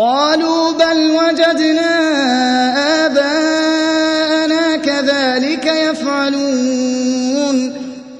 قالوا بل وجدنا آباءنا كذلك يفعلون.